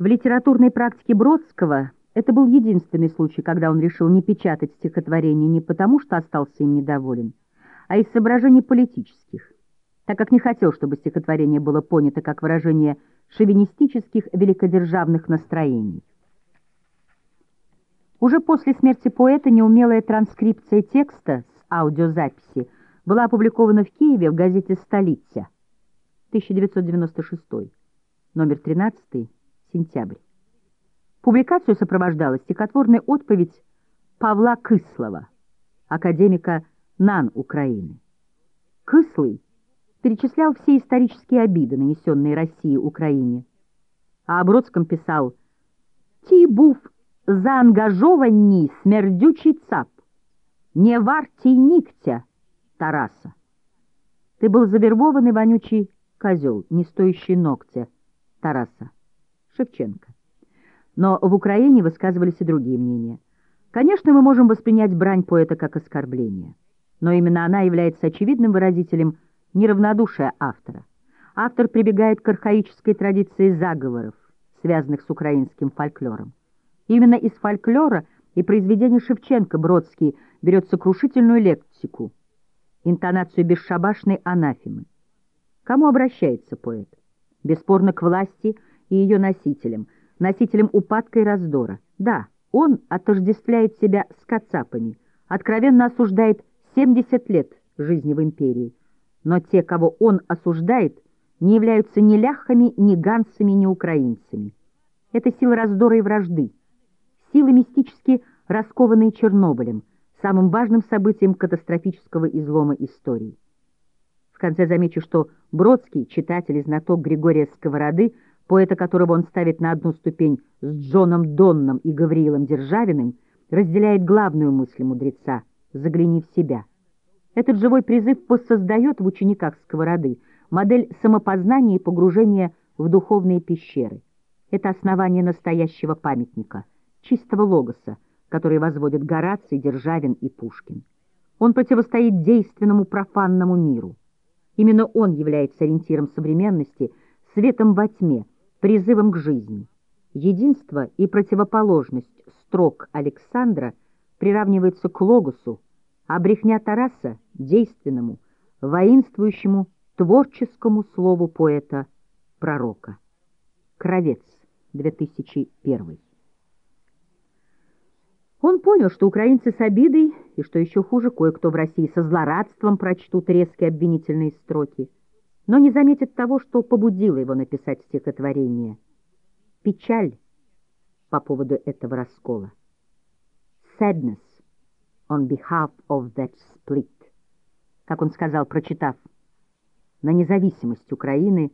В литературной практике Бродского это был единственный случай, когда он решил не печатать стихотворение не потому, что остался им недоволен, а из соображений политических, так как не хотел, чтобы стихотворение было понято как выражение шовинистических великодержавных настроений. Уже после смерти поэта неумелая транскрипция текста с аудиозаписи была опубликована в Киеве в газете «Столица» 1996, номер 13, сентябрь. Публикацию сопровождала стихотворная отповедь Павла Кыслова, академика НАН Украины. Кыслый перечислял все исторические обиды, нанесенные России Украине, а о Бродском писал «Ті був заангажований смердючий цап, не вартий нігтя Тараса. Ты был завербованный вонючий козел, не стоящий ногтя Тараса. Шевченко. Но в Украине высказывались и другие мнения. Конечно, мы можем воспринять брань поэта как оскорбление, но именно она является очевидным выразителем неравнодушия автора. Автор прибегает к архаической традиции заговоров, связанных с украинским фольклором. Именно из фольклора и произведения Шевченко Бродский берет сокрушительную лексику, интонацию бесшабашной анафемы. Кому обращается поэт? Бесспорно, к власти и ее носителям, носителям упадка и раздора. Да, он отождествляет себя с кацапами, откровенно осуждает 70 лет жизни в империи. Но те, кого он осуждает, не являются ни ляхами, ни ганцами, ни украинцами. Это сила раздора и вражды, силы мистически раскованные Чернобылем, самым важным событием катастрофического излома истории. В конце замечу, что Бродский, читатель и знаток Григория Сковороды, поэта которого он ставит на одну ступень с Джоном Донном и Гавриилом Державиным, разделяет главную мысль мудреца «загляни в себя». Этот живой призыв воссоздает в учениках Сковороды модель самопознания и погружения в духовные пещеры. Это основание настоящего памятника, чистого логоса, который возводят Гораций, Державин и Пушкин. Он противостоит действенному профанному миру. Именно он является ориентиром современности, светом во тьме, призывом к жизни. Единство и противоположность строк Александра приравнивается к логосу, а брехня Тараса — действенному, воинствующему, творческому слову поэта-пророка. Кровец, 2001 он понял, что украинцы с обидой, и, что еще хуже, кое-кто в России со злорадством прочтут резкие обвинительные строки, но не заметят того, что побудило его написать стихотворение. Печаль по поводу этого раскола. Sadness on behalf of that split. Как он сказал, прочитав на независимость Украины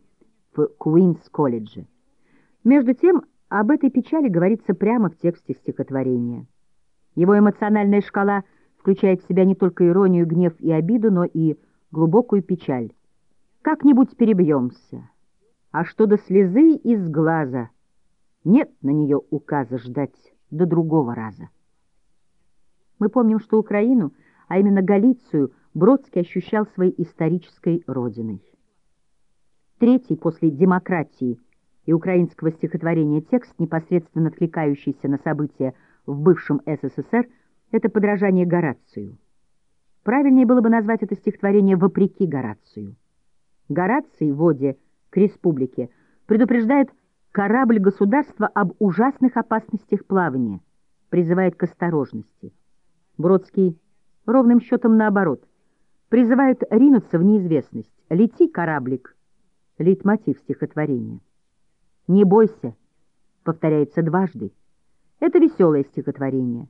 в Куинс-колледже. Между тем, об этой печали говорится прямо в тексте стихотворения. Его эмоциональная шкала включает в себя не только иронию, гнев и обиду, но и глубокую печаль. Как-нибудь перебьемся. А что до слезы из глаза? Нет на нее указа ждать до другого раза. Мы помним, что Украину, а именно Галицию, Бродский ощущал своей исторической родиной. Третий после демократии и украинского стихотворения текст, непосредственно откликающийся на события в бывшем СССР, это подражание Горацию. Правильнее было бы назвать это стихотворение «Вопреки Горацию». Гораций в воде к республике предупреждает корабль государства об ужасных опасностях плавания, призывает к осторожности. Бродский ровным счетом наоборот, призывает ринуться в неизвестность. «Лети, кораблик» — лейтмотив стихотворения. «Не бойся» повторяется дважды. Это веселое стихотворение.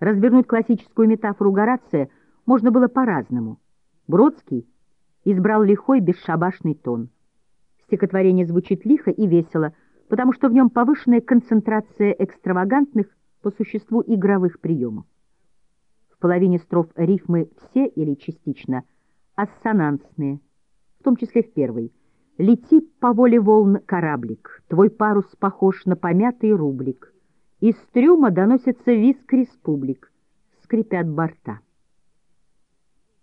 Развернуть классическую метафору Горация можно было по-разному. Бродский избрал лихой бесшабашный тон. Стихотворение звучит лихо и весело, потому что в нем повышенная концентрация экстравагантных по существу игровых приемов. В половине строф рифмы все или частично ассонансные, в том числе в первой. «Лети по воле волн кораблик, твой парус похож на помятый рублик». Из трюма доносится виск республик, скрипят борта.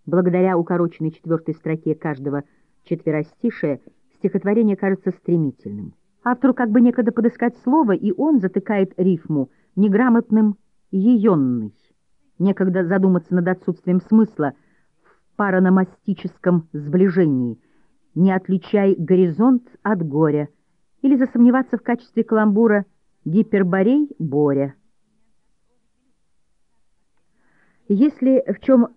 Благодаря укороченной четвертой строке каждого четверостишия стихотворение кажется стремительным. Автору как бы некогда подыскать слово, и он затыкает рифму неграмотным «еенный». Некогда задуматься над отсутствием смысла в параномастическом сближении, не отличай горизонт от горя, или засомневаться в качестве каламбура «гиперборей Боря». Если в чем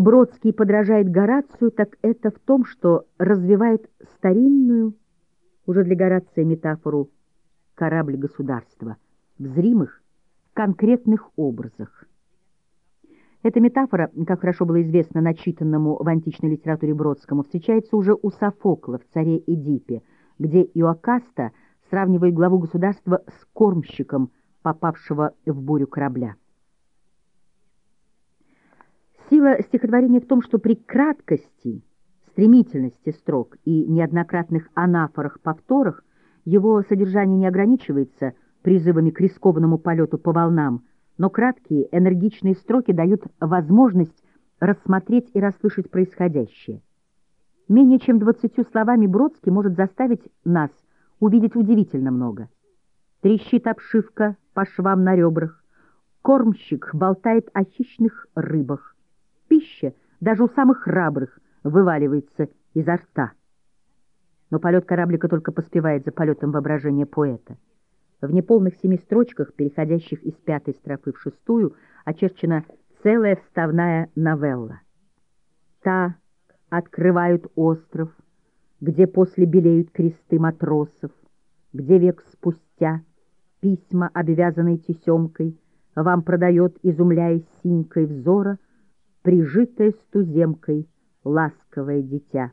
Бродский подражает Горацию, так это в том, что развивает старинную, уже для Горация метафору «корабль государства» в зримых, конкретных образах. Эта метафора, как хорошо было известно начитанному в античной литературе Бродскому, встречается уже у Софокла в «Царе Эдипе», где Иоакаста сравнивает главу государства с кормщиком, попавшего в бурю корабля. Сила стихотворения в том, что при краткости, стремительности строк и неоднократных анафорах-повторах его содержание не ограничивается призывами к рискованному полету по волнам, но краткие, энергичные строки дают возможность рассмотреть и расслышать происходящее. Менее чем двадцатью словами Бродский может заставить нас увидеть удивительно много. Трещит обшивка по швам на ребрах, кормщик болтает о хищных рыбах, пища даже у самых храбрых вываливается изо рта. Но полет кораблика только поспевает за полетом воображения поэта. В неполных семи строчках, переходящих из пятой строфы в шестую, очерчена целая вставная новелла. Та открывают остров, где после белеют кресты матросов, где век спустя письма, обвязанные тесемкой, вам продает, изумляясь синькой взора, прижитое с туземкой ласковое дитя.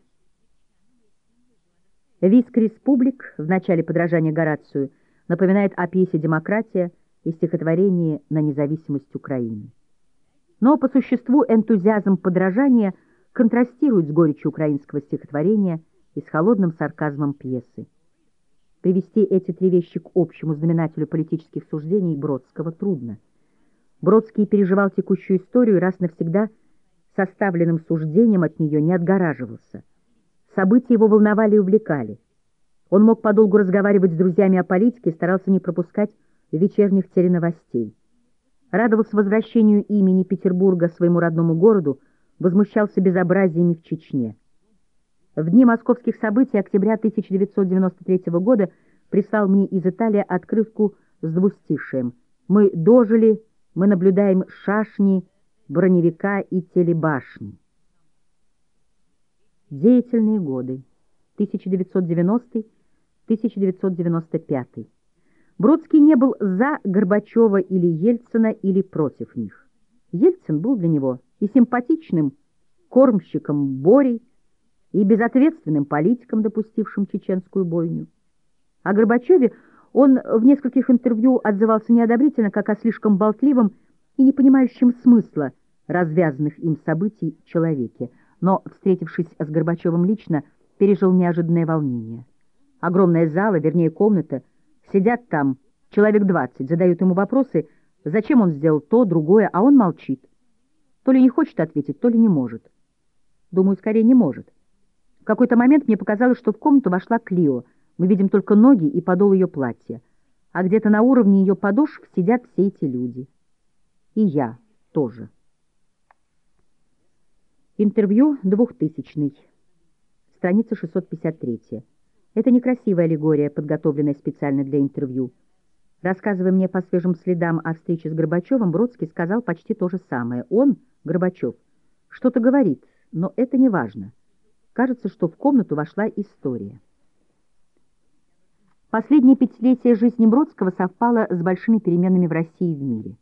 Виск республик в начале подражания Горацию напоминает о пьесе «Демократия» и стихотворении «На независимость Украины». Но по существу энтузиазм подражания контрастирует с горечью украинского стихотворения и с холодным сарказмом пьесы. Привести эти три вещи к общему знаменателю политических суждений Бродского трудно. Бродский переживал текущую историю раз навсегда составленным суждением от нее не отгораживался. События его волновали и увлекали. Он мог подолгу разговаривать с друзьями о политике и старался не пропускать вечерних теленовостей. Радовался возвращению имени Петербурга своему родному городу, возмущался безобразиями в Чечне. В дни московских событий октября 1993 года прислал мне из Италии открытку с двустишием «Мы дожили мы наблюдаем шашни, броневика и телебашни. Деятельные годы 1990-1995. Бродский не был за Горбачева или Ельцина или против них. Ельцин был для него и симпатичным кормщиком Борей, и безответственным политиком, допустившим чеченскую бойню. О Горбачеве он в нескольких интервью отзывался неодобрительно, как о слишком болтливом и не понимающем смысла развязанных им событий человеке, но, встретившись с Горбачевым лично, пережил неожиданное волнение. Огромная зала, вернее комната, сидят там человек двадцать, задают ему вопросы, зачем он сделал то, другое, а он молчит. То ли не хочет ответить, то ли не может. Думаю, скорее не может. В какой-то момент мне показалось, что в комнату вошла Клио — мы видим только ноги и подол ее платья, а где-то на уровне ее подошв сидят все эти люди. И я тоже. Интервью 2000 Страница 653. Это некрасивая аллегория, подготовленная специально для интервью. Рассказывая мне по свежим следам о встрече с Горбачевым, Бродский сказал почти то же самое. Он, Горбачев, что-то говорит, но это не важно. Кажется, что в комнату вошла история. Последнее пятилетие жизни Бродского совпало с большими переменами в России и в мире.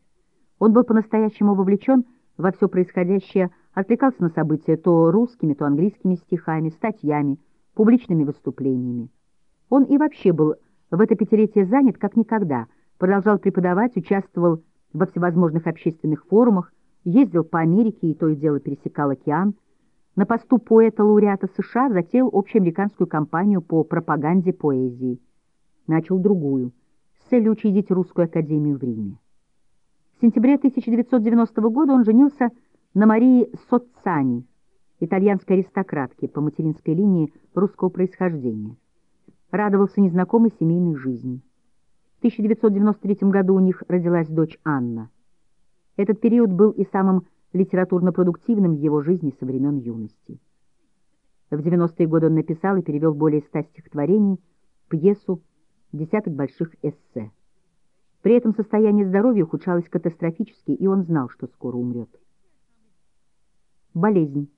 Он был по-настоящему вовлечен во все происходящее, отвлекался на события то русскими, то английскими стихами, статьями, публичными выступлениями. Он и вообще был в это пятилетие занят как никогда, продолжал преподавать, участвовал во всевозможных общественных форумах, ездил по Америке и то и дело пересекал океан. На посту поэта-лауреата США затеял общеамериканскую кампанию по пропаганде поэзии начал другую, с целью учредить Русскую академию в Риме. В сентябре 1990 года он женился на Марии Соццани, итальянской аристократке по материнской линии русского происхождения. радовался незнакомой семейной жизни. В 1993 году у них родилась дочь Анна. Этот период был и самым литературно-продуктивным в его жизни со времен юности. В 90-е годы он написал и перевел более ста стихотворений, пьесу, десяток больших эссе. При этом состояние здоровья ухудшалось катастрофически, и он знал, что скоро умрет. Болезнь.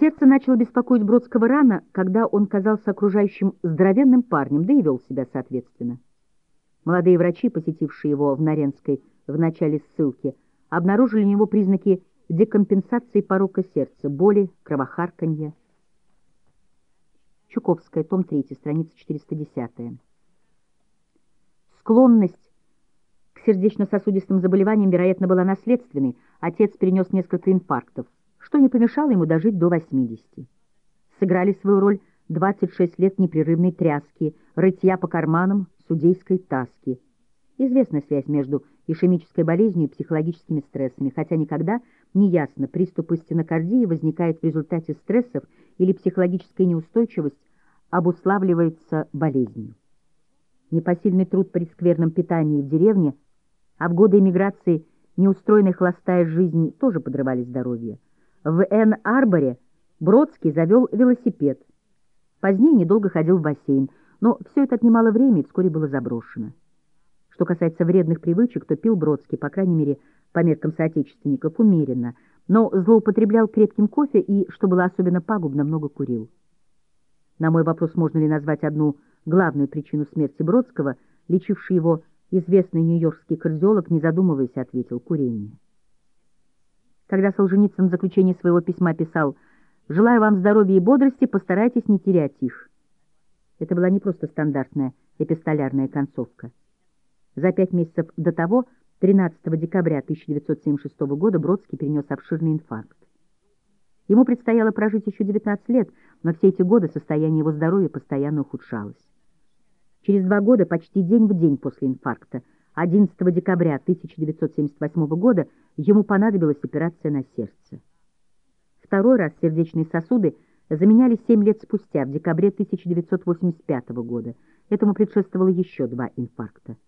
Сердце начало беспокоить Бродского рано, когда он казался окружающим здоровенным парнем, да и вел себя соответственно. Молодые врачи, посетившие его в Наренской в начале ссылки, обнаружили у него признаки декомпенсации порока сердца, боли, кровохарканья. Чуковская, том 3, страница 410. Склонность к сердечно-сосудистым заболеваниям, вероятно, была наследственной. Отец перенес несколько инфарктов, что не помешало ему дожить до 80. Сыграли свою роль 26 лет непрерывной тряски, рытья по карманам, судейской таски. Известна связь между ишемической болезнью и психологическими стрессами, хотя никогда не ясно, приступы стенокардии возникает в результате стрессов или психологическая неустойчивость обуславливается болезнью. Непосильный труд при скверном питании в деревне, а в годы эмиграции неустроенная холостая жизнь тоже подрывали здоровье. В Эн-Арборе Бродский завел велосипед. Позднее недолго ходил в бассейн, но все это отнимало время и вскоре было заброшено. Что касается вредных привычек, то пил Бродский, по крайней мере, по меркам соотечественников, умеренно, но злоупотреблял крепким кофе и, что было особенно пагубно, много курил. На мой вопрос, можно ли назвать одну главную причину смерти Бродского, лечивший его известный нью-йоркский кардиолог, не задумываясь, ответил «курение». Когда Солженицын в заключении своего письма писал «Желаю вам здоровья и бодрости, постарайтесь не терять их». Это была не просто стандартная эпистолярная концовка. За пять месяцев до того, 13 декабря 1976 года, Бродский перенес обширный инфаркт. Ему предстояло прожить еще 19 лет, но все эти годы состояние его здоровья постоянно ухудшалось. Через два года, почти день в день после инфаркта, 11 декабря 1978 года, ему понадобилась операция на сердце. Второй раз сердечные сосуды заменяли 7 лет спустя, в декабре 1985 года. Этому предшествовало еще два инфаркта.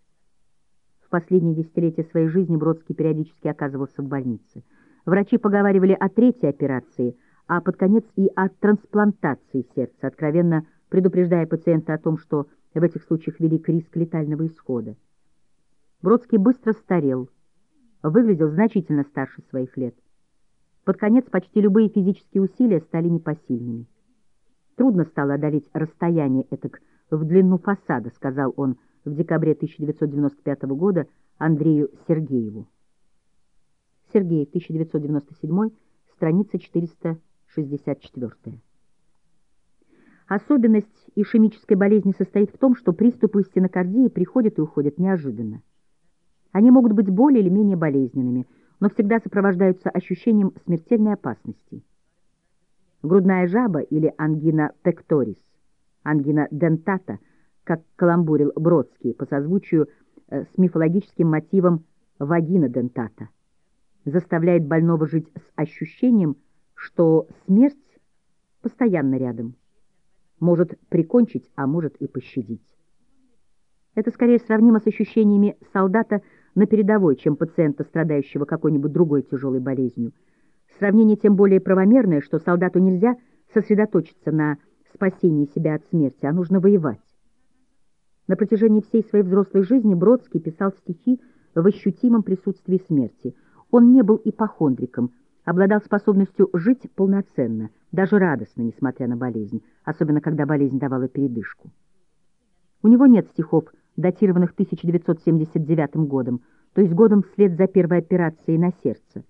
В последние десятилетия своей жизни Бродский периодически оказывался в больнице. Врачи поговаривали о третьей операции, а под конец и о трансплантации сердца, откровенно предупреждая пациента о том, что в этих случаях велик риск летального исхода. Бродский быстро старел, выглядел значительно старше своих лет. Под конец почти любые физические усилия стали непосильными. Трудно стало одолеть расстояние этак в длину фасада, сказал он в декабре 1995 года Андрею Сергееву. Сергей, 1997, страница 464. Особенность ишемической болезни состоит в том, что приступы стенокардии приходят и уходят неожиданно. Они могут быть более или менее болезненными, но всегда сопровождаются ощущением смертельной опасности. Грудная жаба или ангина пекторис, ангина дентата, как каламбурил Бродский по созвучию э, с мифологическим мотивом вагина дентата, заставляет больного жить с ощущением, что смерть постоянно рядом может прикончить, а может и пощадить. Это скорее сравнимо с ощущениями солдата на передовой, чем пациента, страдающего какой-нибудь другой тяжелой болезнью. Сравнение тем более правомерное, что солдату нельзя сосредоточиться на спасении себя от смерти, а нужно воевать. На протяжении всей своей взрослой жизни Бродский писал стихи в ощутимом присутствии смерти. Он не был ипохондриком, обладал способностью жить полноценно, даже радостно, несмотря на болезнь, особенно когда болезнь давала передышку. У него нет стихов, датированных 1979 годом, то есть годом вслед за первой операцией на сердце.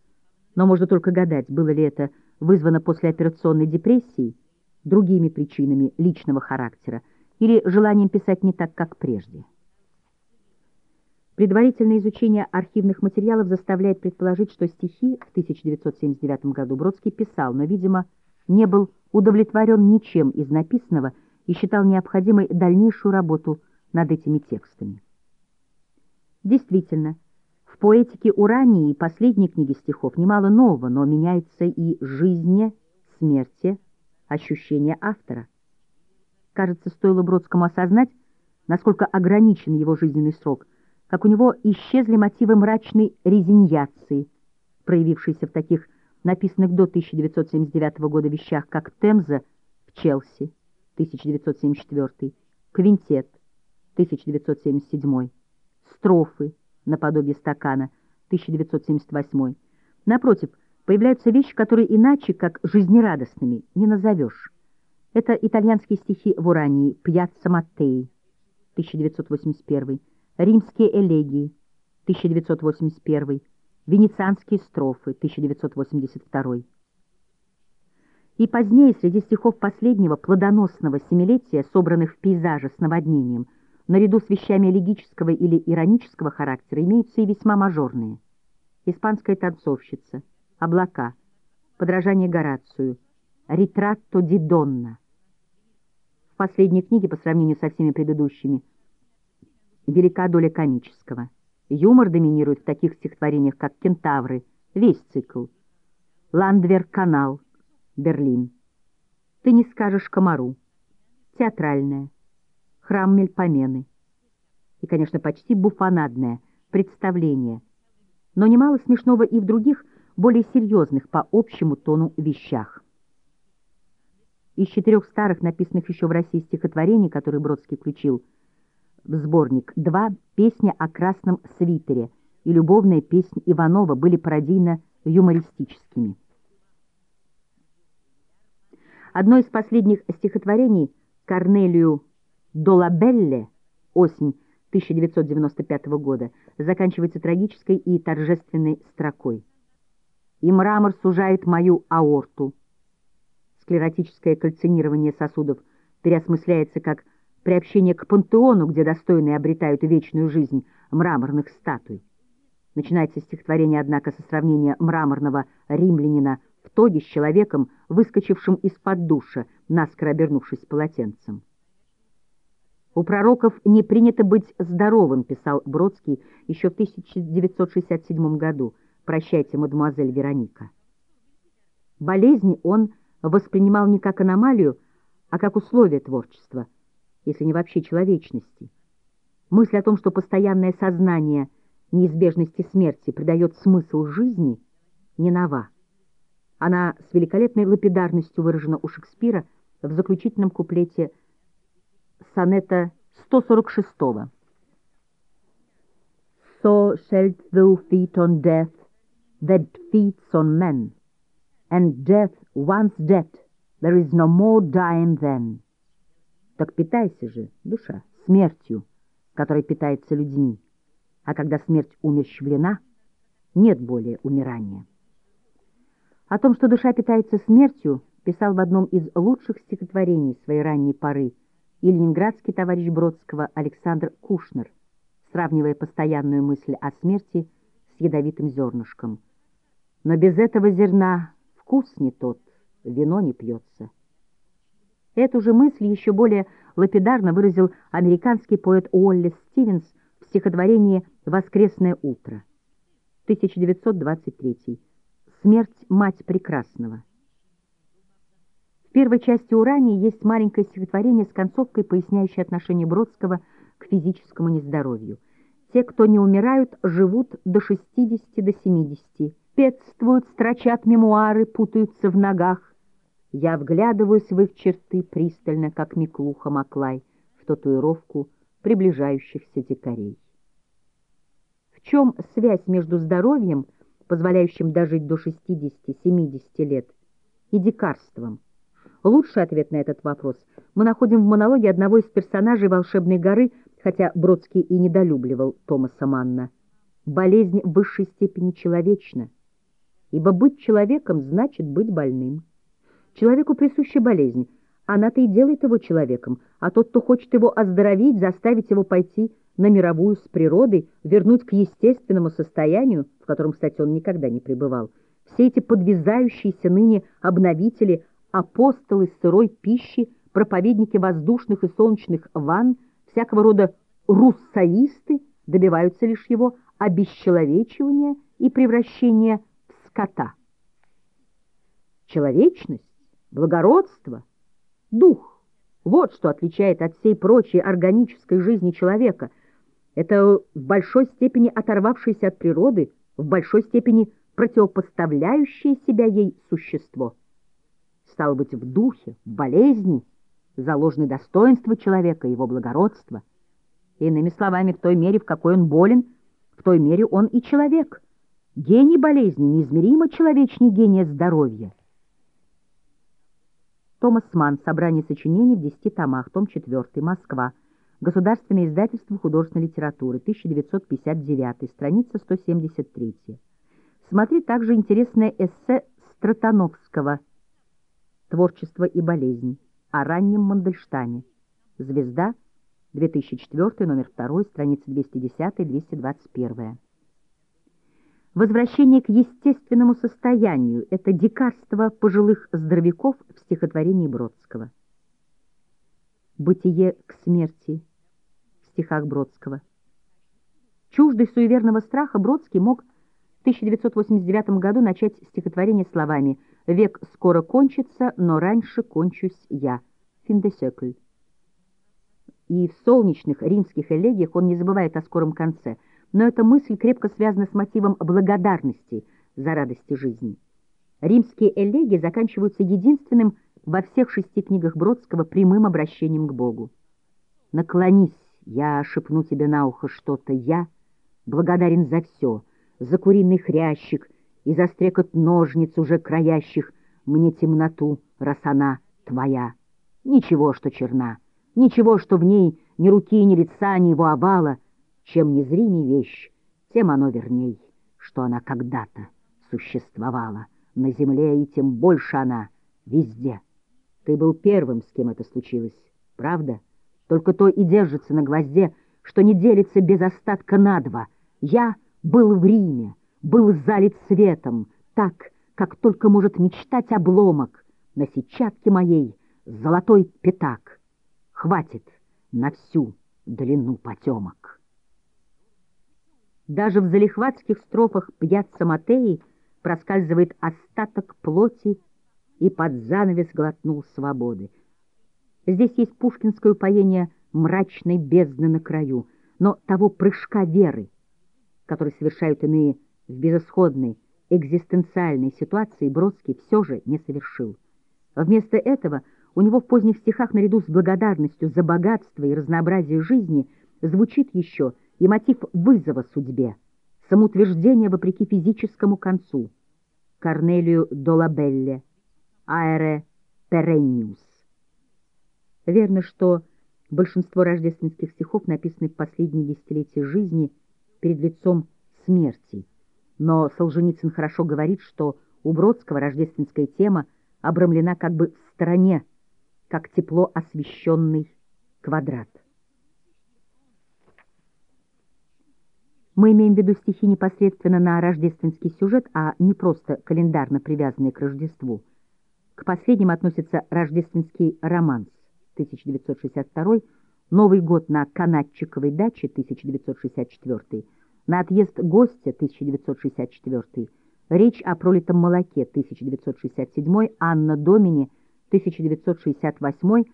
Но можно только гадать, было ли это вызвано послеоперационной депрессией, другими причинами личного характера или желанием писать не так, как прежде. Предварительное изучение архивных материалов заставляет предположить, что стихи в 1979 году Бродский писал, но, видимо, не был удовлетворен ничем из написанного и считал необходимой дальнейшую работу над этими текстами. Действительно, в поэтике Урании и последней книги стихов немало нового, но меняется и жизни, смерти, ощущение автора. кажется, стоило Бродскому осознать, насколько ограничен его жизненный срок, как у него исчезли мотивы мрачной резиньяции, проявившиеся в таких написанных до 1979 года вещах, как «Темза» в Челси, 1974, «Квинтет», 1977, «Строфы», наподобие «Стакана», 1978. Напротив, появляются вещи, которые иначе, как жизнерадостными, не назовешь. Это итальянские стихи в Урании «Пьяцца Маттеи», 1981, «Римские элегии», 1981, «Венецианские строфы», 1982. И позднее среди стихов последнего плодоносного семилетия, собранных в пейзаже с наводнением, наряду с вещами элегического или иронического характера, имеются и весьма мажорные. «Испанская танцовщица», «Облака», «Подражание Горацию», «Ritratto di Donna». В последней книге, по сравнению со всеми предыдущими, велика доля комического. Юмор доминирует в таких стихотворениях, как «Кентавры», весь цикл, «Ландвер-канал», Берлин. «Ты не скажешь комару», театральная, «Храм Мельпомены» и, конечно, почти буфонадное представление, но немало смешного и в других, более серьезных по общему тону вещах. Из четырех старых, написанных еще в России стихотворений, которые Бродский включил сборник, два «Песня о красном свитере» и «Любовная песня Иванова» были пародийно-юмористическими. Одно из последних стихотворений Корнелию Долабелле «Осень» 1995 года заканчивается трагической и торжественной строкой. «И мрамор сужает мою аорту» склеротическое кальцинирование сосудов переосмысляется как приобщение к пантеону, где достойные обретают вечную жизнь мраморных статуй. Начинается стихотворение, однако, со сравнения мраморного римлянина в тоге с человеком, выскочившим из-под душа, наскоро обернувшись полотенцем. «У пророков не принято быть здоровым», — писал Бродский еще в 1967 году. «Прощайте, мадемуазель Вероника». Болезни он воспринимал не как аномалию, а как условие творчества, если не вообще человечности. Мысль о том, что постоянное сознание неизбежности смерти придает смысл жизни, не нова. Она с великолепной лапидарностью выражена у Шекспира в заключительном куплете сонета 146-го. So shalt thou feed on death that feeds on men, and death once dead, there is no more dying then. Так питайся же, душа, смертью, которой питается людьми, а когда смерть умерщвлена, нет более умирания. О том, что душа питается смертью, писал в одном из лучших стихотворений своей ранней поры и ленинградский товарищ Бродского Александр Кушнер, сравнивая постоянную мысль о смерти с ядовитым зернышком. Но без этого зерна вкус не тот, вино не пьется. Эту же мысль еще более лапидарно выразил американский поэт Уоллес Стивенс в стихотворении «Воскресное утро» 1923 «Смерть мать прекрасного». В первой части «Урании» есть маленькое стихотворение с концовкой, поясняющей отношение Бродского к физическому нездоровью. «Те, кто не умирают, живут до 60 до 70 Петствуют, строчат мемуары, путаются в ногах. Я вглядываюсь в их черты пристально, как Миклуха Маклай, в татуировку приближающихся дикарей. В чем связь между здоровьем, позволяющим дожить до 60-70 лет, и дикарством? Лучший ответ на этот вопрос мы находим в монологе одного из персонажей «Волшебной горы», хотя Бродский и недолюбливал Томаса Манна. Болезнь в высшей степени человечна — ибо быть человеком значит быть больным. Человеку присуща болезнь, она-то и делает его человеком, а тот, кто хочет его оздоровить, заставить его пойти на мировую с природой, вернуть к естественному состоянию, в котором, кстати, он никогда не пребывал. Все эти подвязающиеся ныне обновители, апостолы сырой пищи, проповедники воздушных и солнечных ванн, всякого рода руссаисты добиваются лишь его обесчеловечивания и превращения скота. Человечность, благородство, дух — Вот что отличает от всей прочей органической жизни человека. Это в большой степени оторвавшееся от природы, в большой степени противопоставляющее себя ей существо. Стало быть, в духе, в болезни заложены достоинства человека, его благородство. Иными словами, в той мере, в какой он болен, в той мере он и человек. Гений болезни неизмеримо человечнее гения здоровья. Томас Манн. Собрание сочинений в 10 томах. Том 4. Москва. Государственное издательство художественной литературы. 1959. Страница 173. Смотри также интересное эссе Стратановского «Творчество и болезнь» о раннем Мандельштаме. Звезда. 2004. Номер 2. Страница 210-221. Возвращение к естественному состоянию — это дикарство пожилых здоровяков в стихотворении Бродского. Бытие к смерти в стихах Бродского. Чуждый суеверного страха Бродский мог в 1989 году начать стихотворение словами «Век скоро кончится, но раньше кончусь я» Финдесекль. И в солнечных римских элегиях он не забывает о скором конце — но эта мысль крепко связана с мотивом благодарности за радости жизни. Римские элегии заканчиваются единственным во всех шести книгах Бродского прямым обращением к Богу. «Наклонись, я шепну тебе на ухо что-то, я благодарен за все, за куриный хрящик и за стрекот ножниц уже краящих мне темноту, раз она твоя. Ничего, что черна, ничего, что в ней ни руки, ни лица, ни его овала — чем незримей вещь, тем оно верней, что она когда-то существовала на земле, и тем больше она везде. Ты был первым, с кем это случилось, правда? Только то и держится на гвозде, что не делится без остатка на два. Я был в Риме, был залит светом, так, как только может мечтать обломок на сетчатке моей золотой пятак. Хватит на всю длину потемок. Даже в залихватских строфах «Пьяцца Матеи» проскальзывает остаток плоти и под занавес глотнул свободы. Здесь есть пушкинское упоение мрачной бездны на краю, но того прыжка веры, который совершают иные в безысходной экзистенциальной ситуации, Бродский все же не совершил. Вместо этого у него в поздних стихах наряду с благодарностью за богатство и разнообразие жизни звучит еще – и мотив вызова судьбе, самоутверждение вопреки физическому концу, Корнелию Долабелле, Аэре Перенниус. Верно, что большинство рождественских стихов написаны в последние десятилетия жизни перед лицом смерти, но Солженицын хорошо говорит, что у Бродского рождественская тема обрамлена как бы в стороне, как тепло освещенный квадрат. Мы имеем в виду стихи непосредственно на рождественский сюжет, а не просто календарно привязанные к Рождеству. К последним относится рождественский романс 1962, Новый год на Канатчиковой даче 1964, на отъезд гостя 1964, Речь о пролитом молоке 1967, Анна Домини 1968,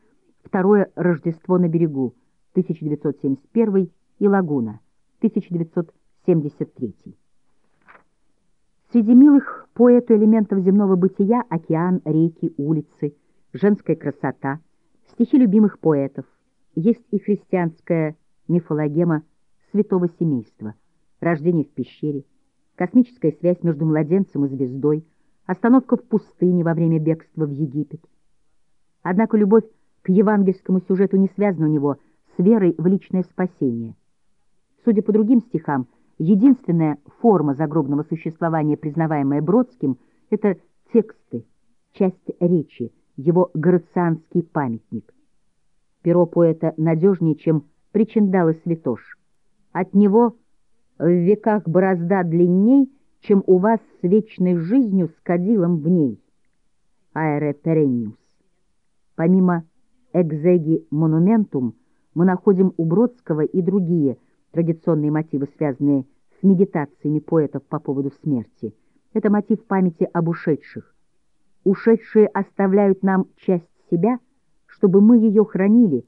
Второе Рождество на берегу 1971 и Лагуна 1973. Среди милых поэту элементов земного бытия океан, реки, улицы, женская красота, стихи любимых поэтов, есть и христианская мифологема святого семейства, рождение в пещере, космическая связь между младенцем и звездой, остановка в пустыне во время бегства в Египет. Однако любовь к евангельскому сюжету не связана у него с верой в личное спасение – Судя по другим стихам, единственная форма загробного существования, признаваемая Бродским, это тексты, часть речи, его грацианский памятник. Перо поэта надежнее, чем причиндал и святош. От него в веках борозда длинней, чем у вас с вечной жизнью с кадилом в ней. Аэре Перенниус. Помимо экзеги монументум, мы находим у Бродского и другие – традиционные мотивы, связанные с медитациями поэтов по поводу смерти. Это мотив памяти об ушедших. Ушедшие оставляют нам часть себя, чтобы мы ее хранили,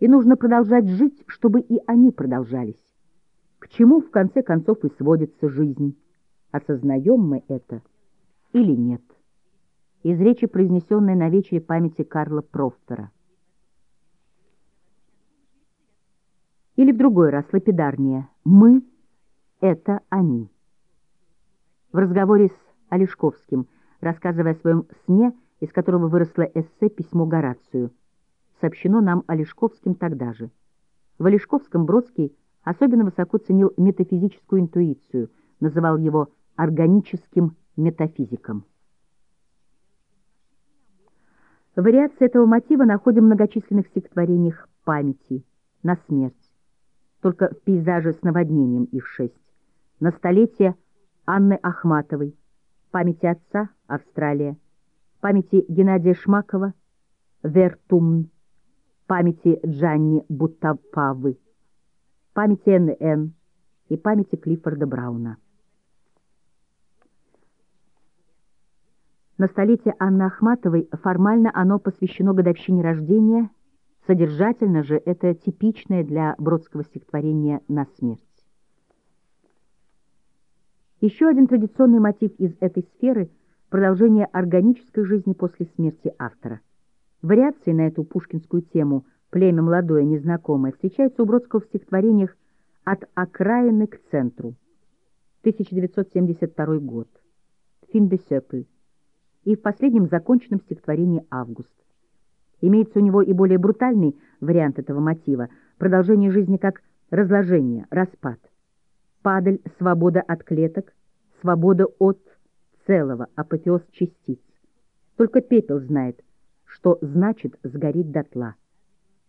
и нужно продолжать жить, чтобы и они продолжались. К чему, в конце концов, и сводится жизнь? Осознаем мы это или нет? Из речи, произнесенной на вечере памяти Карла Профтера. Или в другой раз, лапидарнее. «Мы — это они». В разговоре с Олешковским, рассказывая о своем сне, из которого выросло эссе «Письмо Горацию», сообщено нам Олешковским тогда же. В Олешковском Бродский особенно высоко ценил метафизическую интуицию, называл его органическим метафизиком. Вариации этого мотива находим в многочисленных стихотворениях памяти на смерть. Только в пейзаже с наводнением их шесть. На столетие Анны Ахматовой, памяти отца Австралия, памяти Геннадия Шмакова Вертумн, памяти Джанни Буттапавы, памяти Н.Н. и памяти Клиффорда Брауна. На столетие Анны Ахматовой формально оно посвящено годовщине рождения, содержательно же это типичное для бродского стихотворения «На смерть». Еще один традиционный мотив из этой сферы – продолжение органической жизни после смерти автора. Вариации на эту пушкинскую тему «Племя молодое, незнакомое» встречаются у Бродского в стихотворениях «От окраины к центру» 1972 год, «Фин де Сёпль» и в последнем законченном стихотворении «Август». Имеется у него и более брутальный вариант этого мотива – продолжение жизни как разложение, распад. Падаль – свобода от клеток, свобода от целого, апофеоз частиц. Только пепел знает, что значит сгореть дотла.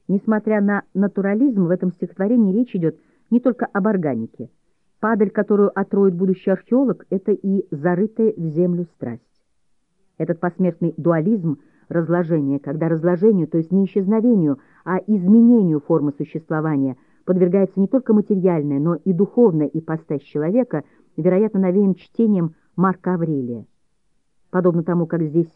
Несмотря на натурализм, в этом стихотворении речь идет не только об органике. Падаль, которую отроет будущий археолог, это и зарытая в землю страсть. Этот посмертный дуализм разложения, когда разложению, то есть не исчезновению, а изменению формы существования, подвергается не только материальная, но и духовная ипостась человека, вероятно, навеян чтением Марка Аврелия. Подобно тому, как здесь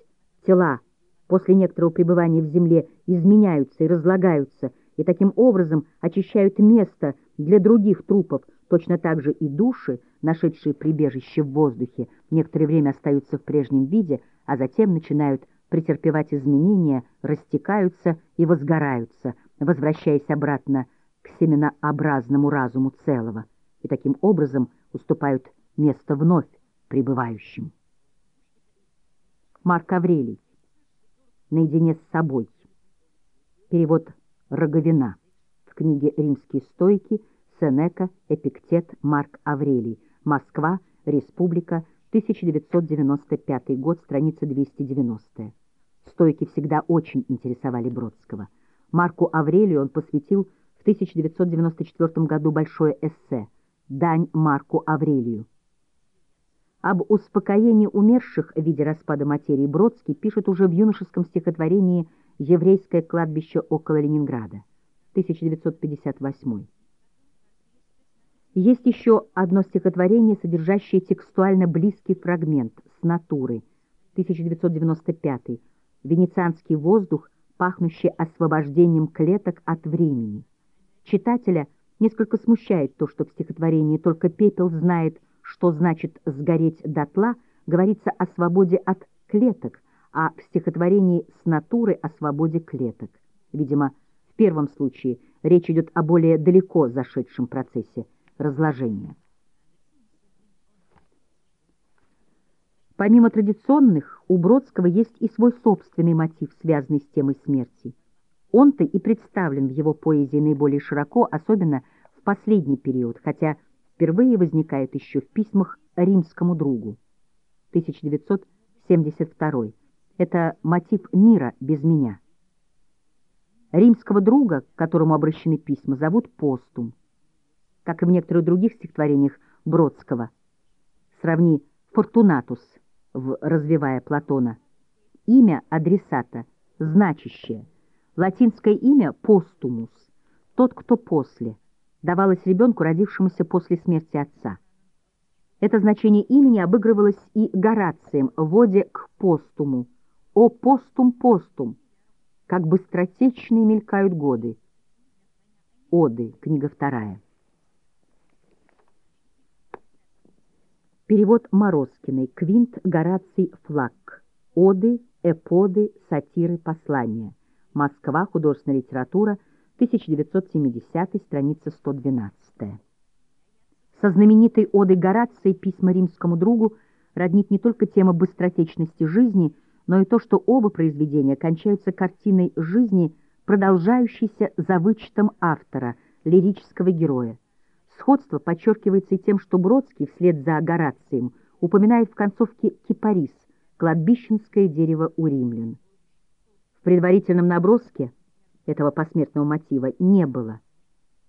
тела после некоторого пребывания в земле изменяются и разлагаются, и таким образом очищают место для других трупов, точно так же и души, нашедшие прибежище в воздухе, некоторое время остаются в прежнем виде, а затем начинают претерпевать изменения, растекаются и возгораются, возвращаясь обратно к семенообразному разуму целого, и таким образом уступают место вновь пребывающим. Марк Аврелий. Наедине с собой. Перевод Роговина. В книге «Римские стойки» Сенека, Эпиктет, Марк Аврелий. Москва, Республика, 1995 год, страница 290. Стойки всегда очень интересовали Бродского. Марку Аврелию он посвятил в 1994 году большое эссе «Дань Марку Аврелию». Об успокоении умерших в виде распада материи Бродский пишет уже в юношеском стихотворении «Еврейское кладбище около Ленинграда» 1958 есть еще одно стихотворение, содержащее текстуально близкий фрагмент с натуры, 1995 «Венецианский воздух, пахнущий освобождением клеток от времени». Читателя несколько смущает то, что в стихотворении «Только пепел знает, что значит сгореть дотла», говорится о свободе от клеток, а в стихотворении «С натуры» о свободе клеток. Видимо, в первом случае речь идет о более далеко зашедшем процессе – разложения. Помимо традиционных, у Бродского есть и свой собственный мотив, связанный с темой смерти. Он-то и представлен в его поэзии наиболее широко, особенно в последний период, хотя впервые возникает еще в письмах римскому другу. 1972. Это мотив мира без меня. Римского друга, к которому обращены письма, зовут Постум как и в некоторых других стихотворениях Бродского. Сравни «Фортунатус» в «Развивая Платона». Имя адресата, значащее. Латинское имя «постумус», тот, кто после, давалось ребенку, родившемуся после смерти отца. Это значение имени обыгрывалось и Горацием в воде к постуму. «О постум постум!» как быстротечные мелькают годы. Оды, книга вторая. Перевод Морозкиной. Квинт Гораций Флаг. Оды, эподы, сатиры, послания. Москва. Художественная литература. 1970, страница 112. Со знаменитой одой Горации «Письма римскому другу» роднит не только тема быстротечности жизни, но и то, что оба произведения кончаются картиной жизни, продолжающейся за вычетом автора, лирического героя. Сходство подчеркивается и тем, что Бродский вслед за Горацием упоминает в концовке «Кипарис» — кладбищенское дерево у римлян. В предварительном наброске этого посмертного мотива не было.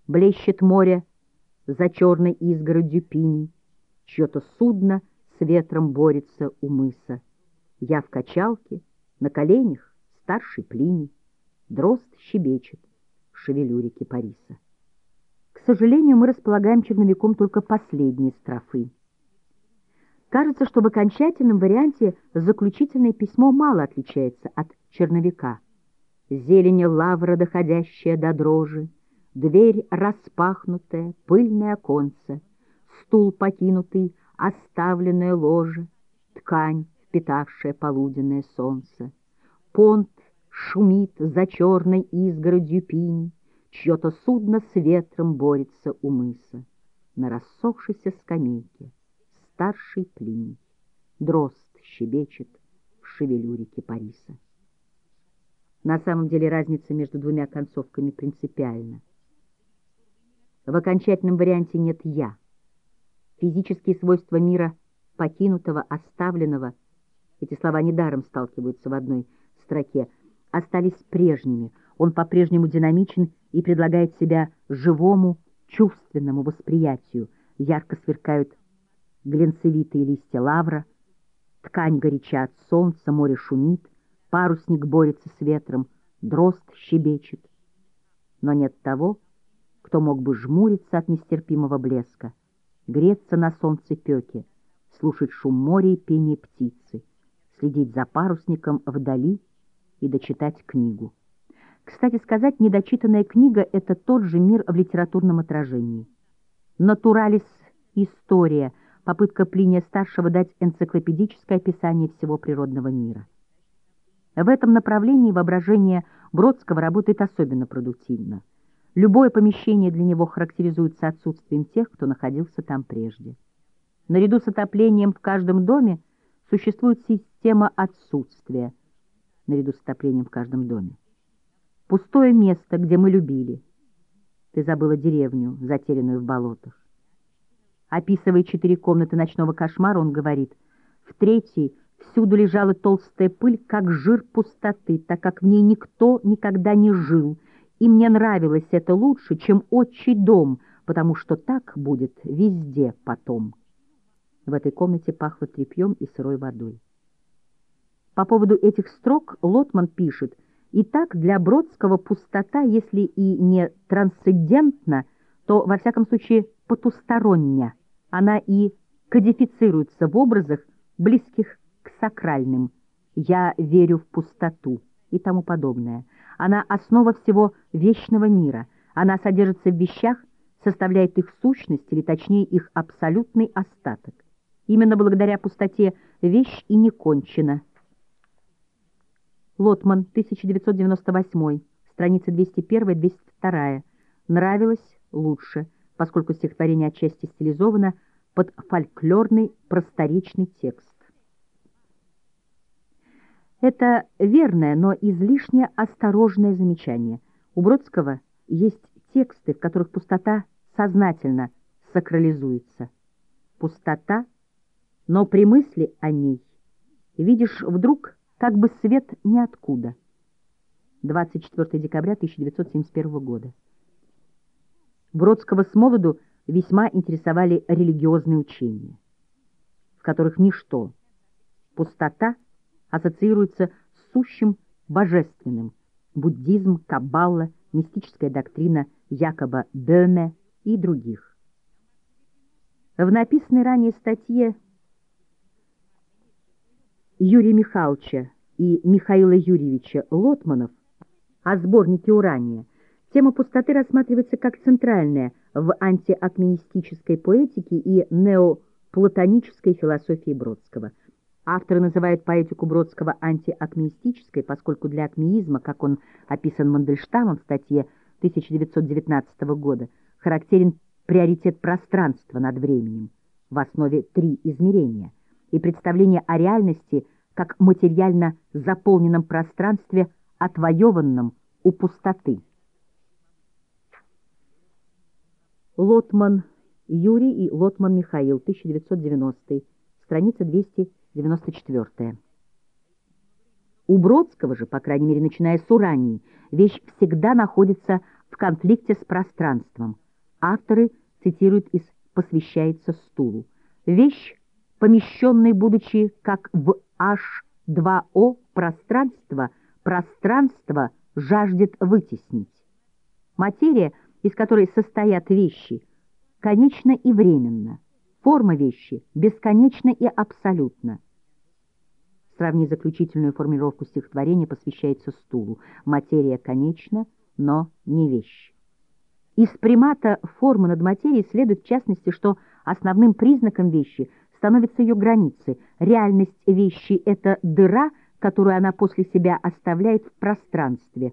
Блещет море за черной изгородью пиней, чье-то судно с ветром борется у мыса. Я в качалке, на коленях старший Плиний, дрозд щебечет в кипариса. Сожалению, мы располагаем черновиком только последней строфы. Кажется, что в окончательном варианте заключительное письмо мало отличается от черновика. Зелень лавра, доходящая до дрожи, Дверь распахнутая, пыльное оконце, Стул покинутый, оставленное ложе, Ткань, впитавшая полуденное солнце. Понт шумит за черной изгородью пинь, Чье-то судно с ветром борется у мыса. На рассохшейся скамейке старший Плиний, Дрозд щебечет в шевелюре кипариса. На самом деле разница между двумя концовками принципиальна. В окончательном варианте нет «я». Физические свойства мира покинутого, оставленного, эти слова недаром сталкиваются в одной строке, остались прежними. Он по-прежнему динамичен и предлагает себя живому, чувственному восприятию. Ярко сверкают глянцевитые листья лавра, ткань горяча от солнца, море шумит, парусник борется с ветром, дрозд щебечет. Но нет того, кто мог бы жмуриться от нестерпимого блеска, греться на солнце пеке, слушать шум моря и пение птицы, следить за парусником вдали и дочитать книгу. Кстати сказать, недочитанная книга — это тот же мир в литературном отражении. «Натуралис история» — попытка Плиния-старшего дать энциклопедическое описание всего природного мира. В этом направлении воображение Бродского работает особенно продуктивно. Любое помещение для него характеризуется отсутствием тех, кто находился там прежде. Наряду с отоплением в каждом доме существует система отсутствия, наряду с отоплением в каждом доме. Пустое место, где мы любили. Ты забыла деревню, затерянную в болотах. Описывая четыре комнаты ночного кошмара, он говорит, в третьей всюду лежала толстая пыль, как жир пустоты, так как в ней никто никогда не жил, и мне нравилось это лучше, чем отчий дом, потому что так будет везде потом. В этой комнате пахло тряпьем и сырой водой. По поводу этих строк Лотман пишет, «Итак, для Бродского пустота, если и не трансцендентна, то, во всяком случае, потусторонняя. Она и кодифицируется в образах, близких к сакральным. Я верю в пустоту» и тому подобное. Она основа всего вечного мира. Она содержится в вещах, составляет их сущность, или точнее их абсолютный остаток. Именно благодаря пустоте вещь и не кончена. Лотман, 1998, страницы 201-202. Нравилось лучше, поскольку стихотворение отчасти стилизовано под фольклорный просторечный текст. Это верное, но излишне осторожное замечание. У Бродского есть тексты, в которых пустота сознательно сакрализуется. Пустота, но при мысли о ней видишь вдруг как бы свет ниоткуда. 24 декабря 1971 года. Бродского с молоду весьма интересовали религиозные учения, в которых ничто, пустота — ассоциируется с сущим божественным, буддизм, каббала, мистическая доктрина Якоба Бöhme и других. В написанной ранее статье Юрия Михайловича и Михаила Юрьевича Лотманов о сборнике урания, тема пустоты рассматривается как центральная в антиакмеистической поэтике и неоплатонической философии Бродского. Авторы называют поэтику Бродского антиакмеистической, поскольку для акмеизма, как он описан Мандельштамом в статье 1919 года, характерен приоритет пространства над временем, в основе три измерения, и представление о реальности как материально заполненном пространстве, отвоеванном у пустоты. Лотман Юрий и Лотман Михаил, 1990, страница 294. У Бродского же, по крайней мере, начиная с Урании, вещь всегда находится в конфликте с пространством. Авторы цитируют из «Посвящается стулу». Вещь, помещенная, будучи как в H2O пространство, пространство жаждет вытеснить. Материя, из которой состоят вещи, конечна и временна. Форма вещи бесконечна и абсолютна. Сравни заключительную формулировку стихотворения посвящается стулу. Материя конечна, но не вещь. Из примата формы над материей следует в частности, что основным признаком вещи становятся ее границы. Реальность вещи — это дыра, которую она после себя оставляет в пространстве.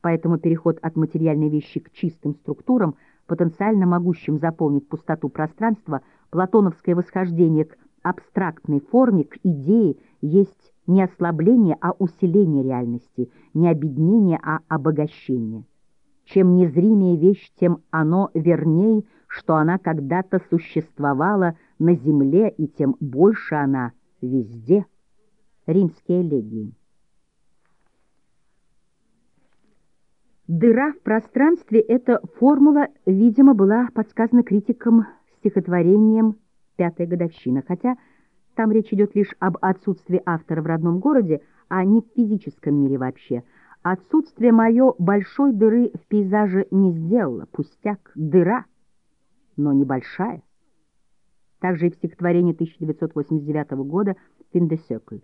Поэтому переход от материальной вещи к чистым структурам, потенциально могущим заполнить пустоту пространства, платоновское восхождение к абстрактной форме, к идее, есть не ослабление, а усиление реальности, не обеднение, а обогащение. Чем незримее вещь, тем оно верней, что она когда-то существовала на земле, и тем больше она везде. Римские элегии. Дыра в пространстве — эта формула, видимо, была подсказана критиком стихотворением «Пятая годовщина», хотя там речь идет лишь об отсутствии автора в родном городе, а не в физическом мире вообще. Отсутствие мое большой дыры в пейзаже не сделало, пустяк, дыра, но небольшая. Также и в стихотворении 1989 года «Финдесекль».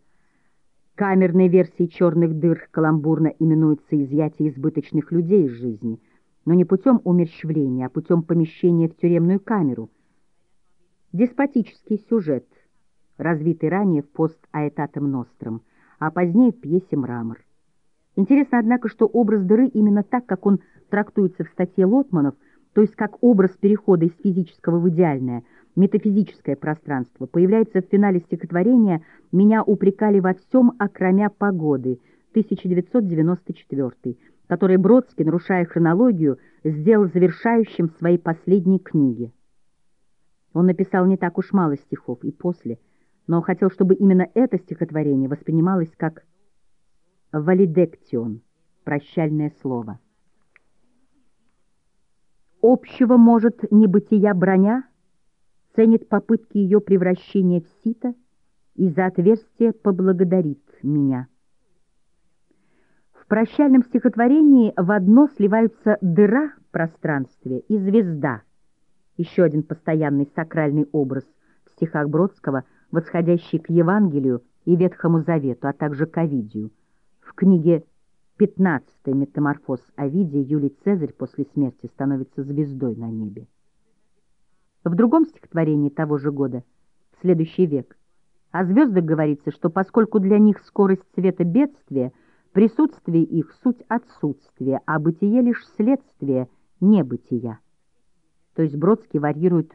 Камерной версией черных дыр каламбурно именуется изъятие избыточных людей из жизни, но не путем умерщвления, а путем помещения в тюремную камеру. Деспотический сюжет, развитый ранее в пост Аэтатом Ностром, а позднее в пьесе «Мрамор». Интересно, однако, что образ дыры именно так, как он трактуется в статье Лотманов, то есть как образ перехода из физического в идеальное – метафизическое пространство, появляется в финале стихотворения «Меня упрекали во всем, окромя погоды» 1994, который Бродский, нарушая хронологию, сделал завершающим в своей последней книге. Он написал не так уж мало стихов и после, но хотел, чтобы именно это стихотворение воспринималось как «валидектион» — прощальное слово. Общего может небытия броня — ценит попытки ее превращения в сито и за отверстие поблагодарит меня. В прощальном стихотворении в одно сливаются дыра в пространстве и звезда, еще один постоянный сакральный образ в стихах Бродского, восходящий к Евангелию и Ветхому Завету, а также к Овидию. В книге «Пятнадцатый метаморфоз Овидия» Юлий Цезарь после смерти становится звездой на небе. В другом стихотворении того же года, «Следующий век», о звездах говорится, что поскольку для них скорость света бедствия, присутствие их — суть отсутствия, а бытие — лишь следствие небытия. То есть Бродский варьирует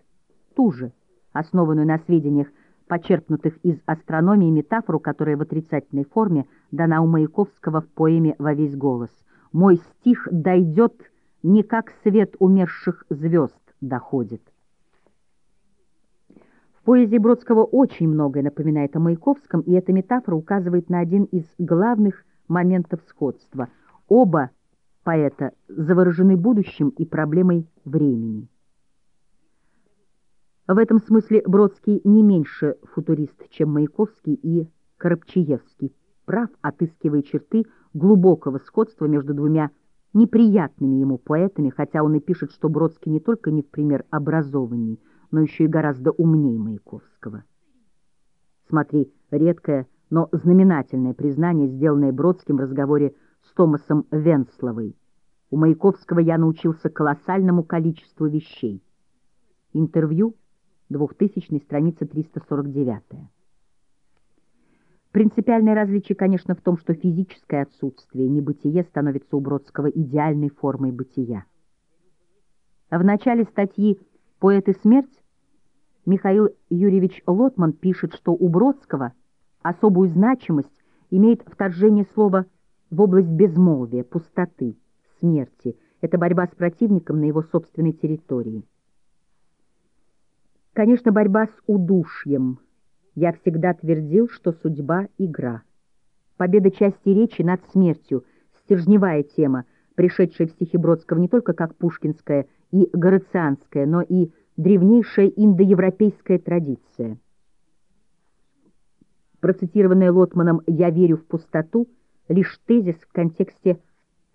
ту же, основанную на сведениях, почерпнутых из астрономии метафору, которая в отрицательной форме дана у Маяковского в поэме «Во весь голос». «Мой стих дойдет не как свет умерших звезд доходит». Поэзия Бродского очень многое напоминает о Маяковском, и эта метафора указывает на один из главных моментов сходства. Оба поэта заворожены будущим и проблемой времени. В этом смысле Бродский не меньше футурист, чем Маяковский и Коробчиевский, прав, отыскивая черты глубокого сходства между двумя неприятными ему поэтами, хотя он и пишет, что Бродский не только не в пример образованней, но еще и гораздо умнее Маяковского. Смотри, редкое, но знаменательное признание, сделанное Бродским в разговоре с Томасом Венсловой. У Маяковского я научился колоссальному количеству вещей. Интервью, 2000 страница 349. Принципиальное различие, конечно, в том, что физическое отсутствие, небытие становится у Бродского идеальной формой бытия. В начале статьи «Поэт и смерть» Михаил Юрьевич Лотман пишет, что у Бродского особую значимость имеет вторжение слова в область безмолвия, пустоты, смерти. Это борьба с противником на его собственной территории. Конечно, борьба с удушьем. Я всегда твердил, что судьба — игра. Победа части речи над смертью — стержневая тема, пришедшая в стихи Бродского не только как пушкинская и горацианская, но и древнейшая индоевропейская традиция. Процитированная Лотманом «Я верю в пустоту» — лишь тезис в контексте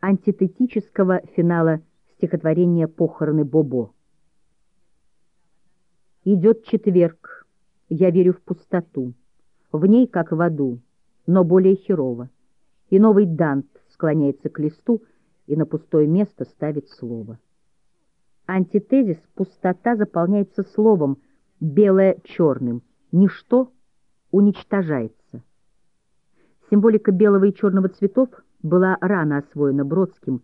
антитетического финала стихотворения «Похороны Бобо». Идет четверг, я верю в пустоту, в ней, как в аду, но более херово. И новый Дант склоняется к листу и на пустое место ставит слово. Антитезис «пустота» заполняется словом «белое черным», «ничто» уничтожается. Символика белого и черного цветов была рано освоена Бродским.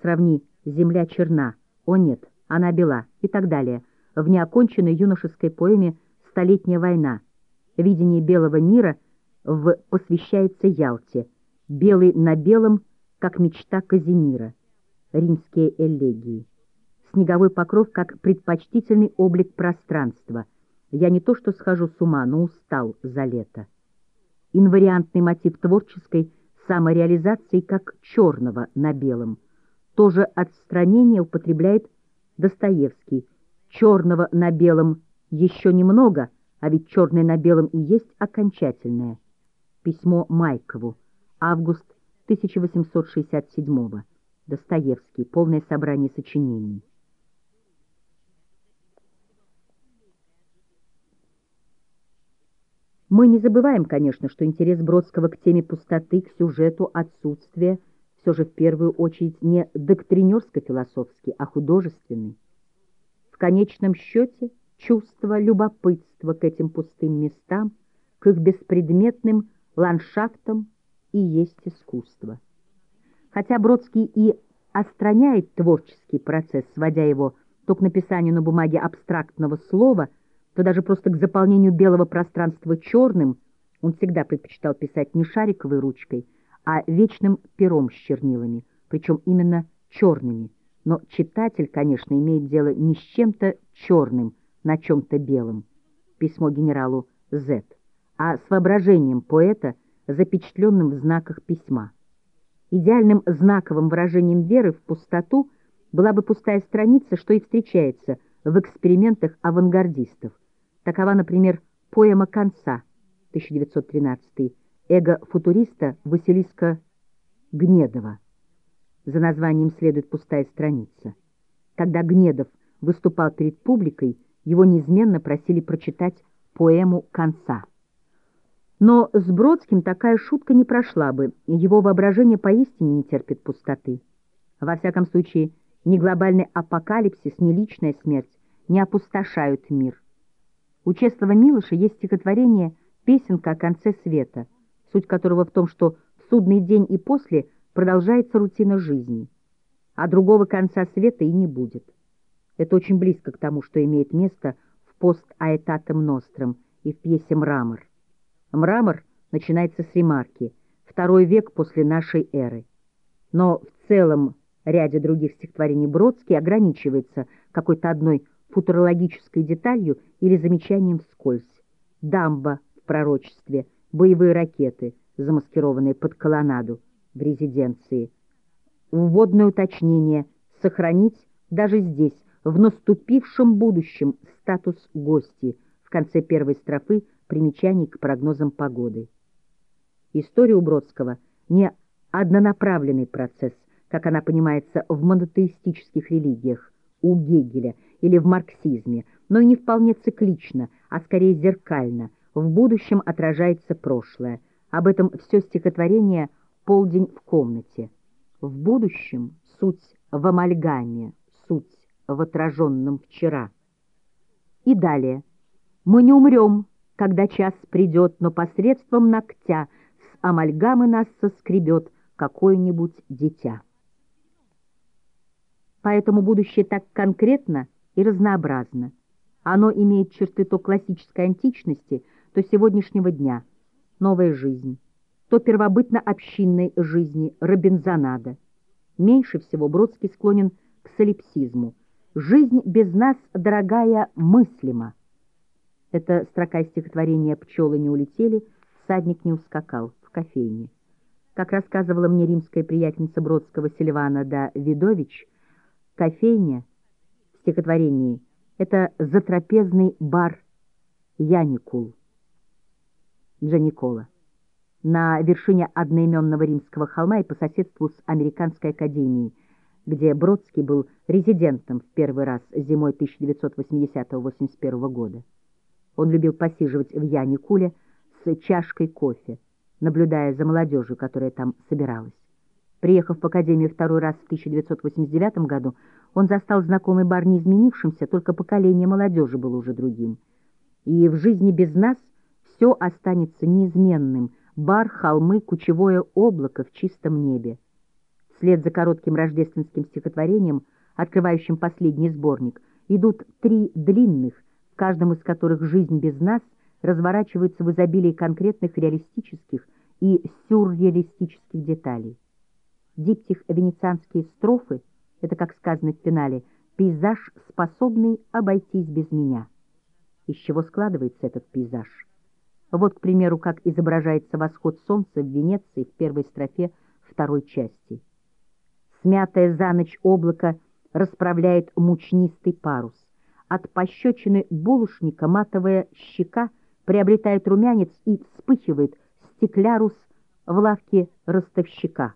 Сравни «земля черна», «о нет, она бела» и так далее – в неоконченной юношеской поэме «Столетняя война». Видение белого мира в посвящается Ялте. Белый на белом, как мечта Казимира. Римские элегии. Снеговой покров как предпочтительный облик пространства. Я не то что схожу с ума, но устал за лето. Инвариантный мотив творческой самореализации как черного на белом. Тоже отстранение употребляет Достоевский, черного на белом еще немного, а ведь черное на белом и есть окончательное. Письмо Майкову. Август 1867 Достоевский. Полное собрание сочинений. Мы не забываем, конечно, что интерес Бродского к теме пустоты, к сюжету отсутствия все же в первую очередь не доктринерско-философский, а художественный конечном счете чувство любопытства к этим пустым местам, к их беспредметным ландшафтам и есть искусство. Хотя Бродский и остраняет творческий процесс, сводя его то к написанию на бумаге абстрактного слова, то даже просто к заполнению белого пространства черным, он всегда предпочитал писать не шариковой ручкой, а вечным пером с чернилами, причем именно черными – но читатель, конечно, имеет дело не с чем-то черным на чем-то белом, письмо генералу З, а с воображением поэта, запечатленным в знаках письма. Идеальным знаковым выражением веры в пустоту была бы пустая страница, что и встречается в экспериментах авангардистов. Такова, например, поэма «Конца» 1913 эго-футуриста Василиска Гнедова. За названием следует пустая страница. Когда Гнедов выступал перед публикой, его неизменно просили прочитать поэму «Конца». Но с Бродским такая шутка не прошла бы, его воображение поистине не терпит пустоты. Во всяком случае, ни глобальный апокалипсис, ни личная смерть не опустошают мир. У Честного Милыша есть стихотворение «Песенка о конце света», суть которого в том, что в судный день и после – продолжается рутина жизни, а другого конца света и не будет. Это очень близко к тому, что имеет место в пост Аэтатом Ностром и в пьесе «Мрамор». «Мрамор» начинается с ремарки «Второй век после нашей эры». Но в целом ряде других стихотворений Бродский ограничивается какой-то одной футурологической деталью или замечанием вскользь. Дамба в пророчестве, боевые ракеты, замаскированные под колоннаду — в резиденции. Вводное уточнение сохранить даже здесь, в наступившем будущем, статус гости в конце первой строфы примечаний к прогнозам погоды. История у Бродского не однонаправленный процесс, как она понимается в монотеистических религиях, у Гегеля или в марксизме, но и не вполне циклично, а скорее зеркально, в будущем отражается прошлое. Об этом все стихотворение – полдень в комнате. В будущем суть в амальгаме, суть в отраженном вчера. И далее. Мы не умрем, когда час придет, но посредством ногтя с амальгамы нас соскребет какое-нибудь дитя. Поэтому будущее так конкретно и разнообразно. Оно имеет черты то классической античности, то сегодняшнего дня. Новая жизнь, то первобытно-общинной жизни Робинзонада. Меньше всего Бродский склонен к солипсизму. «Жизнь без нас, дорогая, мыслима». Это строка из стихотворения «Пчелы не улетели, всадник не ускакал» в кофейне. Как рассказывала мне римская приятельница Бродского Сильвана да Видович, кофейня стихотворении — это затрапезный бар Яникул. Джаникола. На вершине одноименного римского холма и по соседству с Американской академией, где Бродский был резидентом в первый раз зимой 1980-81 года. Он любил посиживать в Яникуле с чашкой кофе, наблюдая за молодежью, которая там собиралась. Приехав в Академию второй раз в 1989 году, он застал знакомый бар не изменившимся, только поколение молодежи было уже другим. И в жизни без нас все останется неизменным — бар, холмы, кучевое облако в чистом небе. Вслед за коротким рождественским стихотворением, открывающим последний сборник, идут три длинных, в каждом из которых жизнь без нас разворачивается в изобилии конкретных реалистических и сюрреалистических деталей. Диптих «Венецианские строфы» — это, как сказано в финале, пейзаж, способный обойтись без меня. Из чего складывается этот пейзаж? Вот, к примеру, как изображается восход солнца в Венеции в первой строфе второй части. Смятое за ночь облако расправляет мучнистый парус. От пощечины булушника матовая щека приобретает румянец и вспыхивает стеклярус в лавке ростовщика.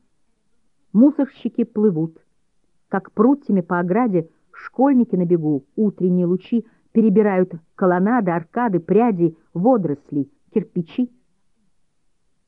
Мусорщики плывут. Как прутьями по ограде школьники на бегу, утренние лучи перебирают колоннады, аркады, пряди, водоросли, кирпичи.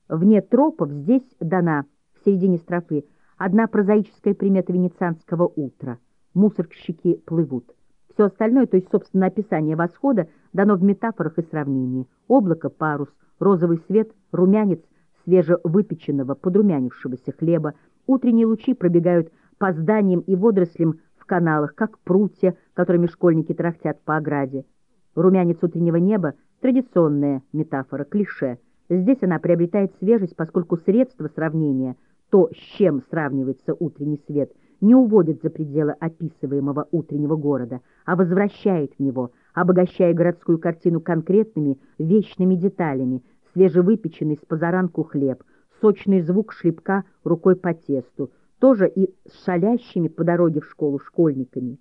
Вне тропов здесь дана, в середине строфы, одна прозаическая примета венецианского утра. Мусорщики плывут. Все остальное, то есть, собственно, описание восхода, дано в метафорах и сравнении. Облако, парус, розовый свет, румянец свежевыпеченного, подрумянившегося хлеба, Утренние лучи пробегают по зданиям и водорослям в каналах, как прутья, которыми школьники трахтят по ограде. Румянец утреннего неба — традиционная метафора, клише. Здесь она приобретает свежесть, поскольку средства сравнения, то, с чем сравнивается утренний свет, не уводит за пределы описываемого утреннего города, а возвращает в него, обогащая городскую картину конкретными вечными деталями, свежевыпеченный с позаранку хлеб — сочный звук шлепка рукой по тесту, тоже и с шалящими по дороге в школу школьниками.